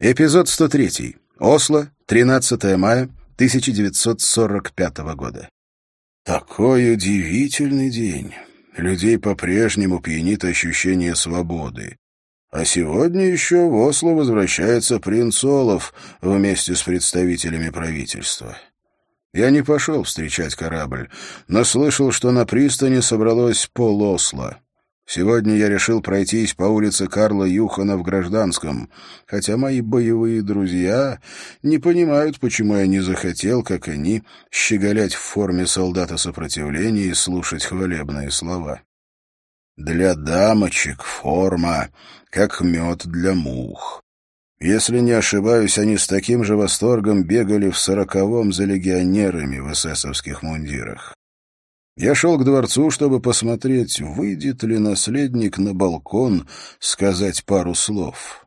Эпизод 103. Осло, 13 мая 1945 года. Такой удивительный день. Людей по-прежнему пьянит ощущение свободы. А сегодня еще в Осло возвращается принц Олаф вместе с представителями правительства. Я не пошел встречать корабль, но слышал, что на пристани собралось пол Осло. Сегодня я решил пройтись по улице Карла Юхана в Гражданском, хотя мои боевые друзья не понимают, почему я не захотел, как они, щеголять в форме солдата сопротивления и слушать хвалебные слова. Для дамочек форма, как мед для мух. Если не ошибаюсь, они с таким же восторгом бегали в сороковом за легионерами в эсэсовских мундирах. Я шел к дворцу, чтобы посмотреть, выйдет ли наследник на балкон сказать пару слов.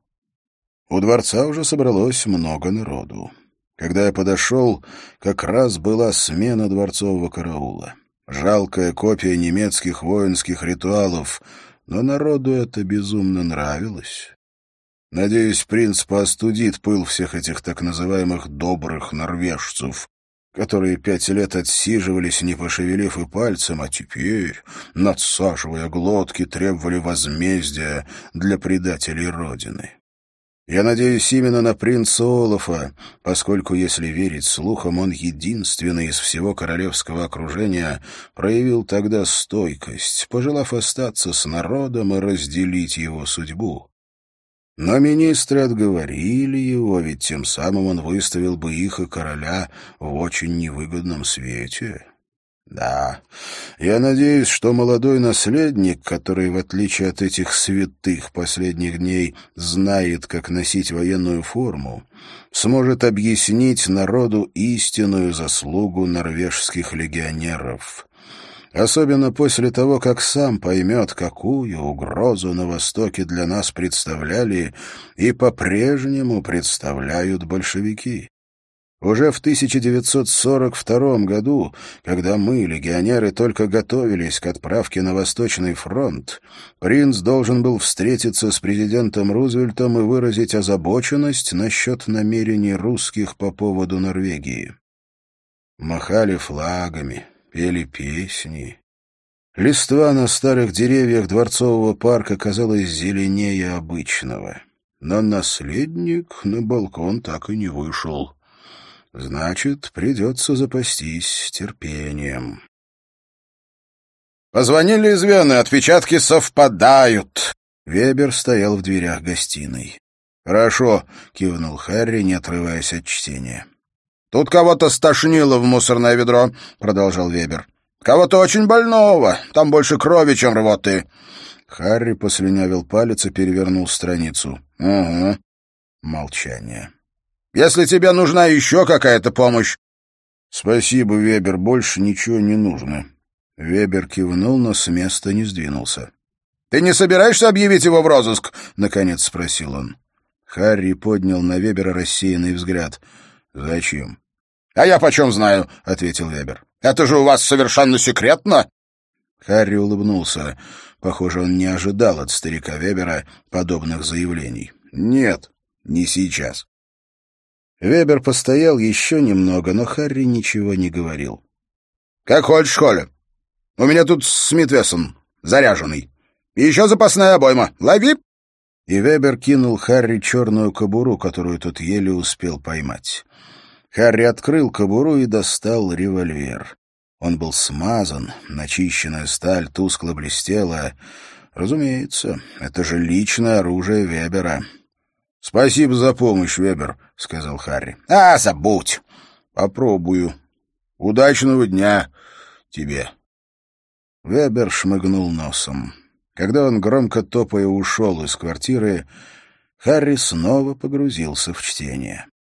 У дворца уже собралось много народу. Когда я подошел, как раз была смена дворцового караула. Жалкая копия немецких воинских ритуалов, но народу это безумно нравилось. Надеюсь, принц поостудит пыл всех этих так называемых «добрых норвежцев», которые пять лет отсиживались, не пошевелив и пальцем, а теперь, надсаживая глотки, требовали возмездия для предателей Родины. Я надеюсь именно на принца Олафа, поскольку, если верить слухам, он единственный из всего королевского окружения проявил тогда стойкость, пожелав остаться с народом и разделить его судьбу. Но министры отговорили его, ведь тем самым он выставил бы их и короля в очень невыгодном свете. Да, я надеюсь, что молодой наследник, который, в отличие от этих святых последних дней, знает, как носить военную форму, сможет объяснить народу истинную заслугу норвежских легионеров особенно после того, как сам поймет, какую угрозу на Востоке для нас представляли и по-прежнему представляют большевики. Уже в 1942 году, когда мы, легионеры, только готовились к отправке на Восточный фронт, принц должен был встретиться с президентом Рузвельтом и выразить озабоченность насчет намерений русских по поводу Норвегии. Махали флагами, пели песни. Листва на старых деревьях дворцового парка казалась зеленее обычного. Но наследник на балкон так и не вышел. Значит, придется запастись терпением. «Позвонили из Вены, отпечатки совпадают!» Вебер стоял в дверях гостиной. «Хорошо», — кивнул Харри, не отрываясь от чтения. «Тут кого-то стошнило в мусорное ведро», — продолжал Вебер. «Кого-то очень больного. Там больше крови, чем рвоты». Харри послюнявил палец и перевернул страницу. «Угу». Молчание. «Если тебе нужна еще какая-то помощь...» «Спасибо, Вебер, больше ничего не нужно». Вебер кивнул, но с места не сдвинулся. «Ты не собираешься объявить его в розыск?» — наконец спросил он. Харри поднял на Вебера рассеянный взгляд. «Зачем?» «А я почем знаю?» — ответил Вебер. «Это же у вас совершенно секретно!» Харри улыбнулся. Похоже, он не ожидал от старика Вебера подобных заявлений. «Нет, не сейчас». Вебер постоял еще немного, но Харри ничего не говорил. «Как хочешь, Коля. У меня тут Смит Вессон, заряженный. И еще запасная обойма. Лови!» И Вебер кинул Харри черную кобуру, которую тот еле успел поймать. Харри открыл кобуру и достал револьвер. Он был смазан, начищенная сталь тускло блестела. Разумеется, это же личное оружие Вебера. — Спасибо за помощь, Вебер, — сказал Харри. — А, забудь. — Попробую. Удачного дня тебе. Вебер шмыгнул носом. Когда он, громко топая, ушел из квартиры, Харри снова погрузился в чтение.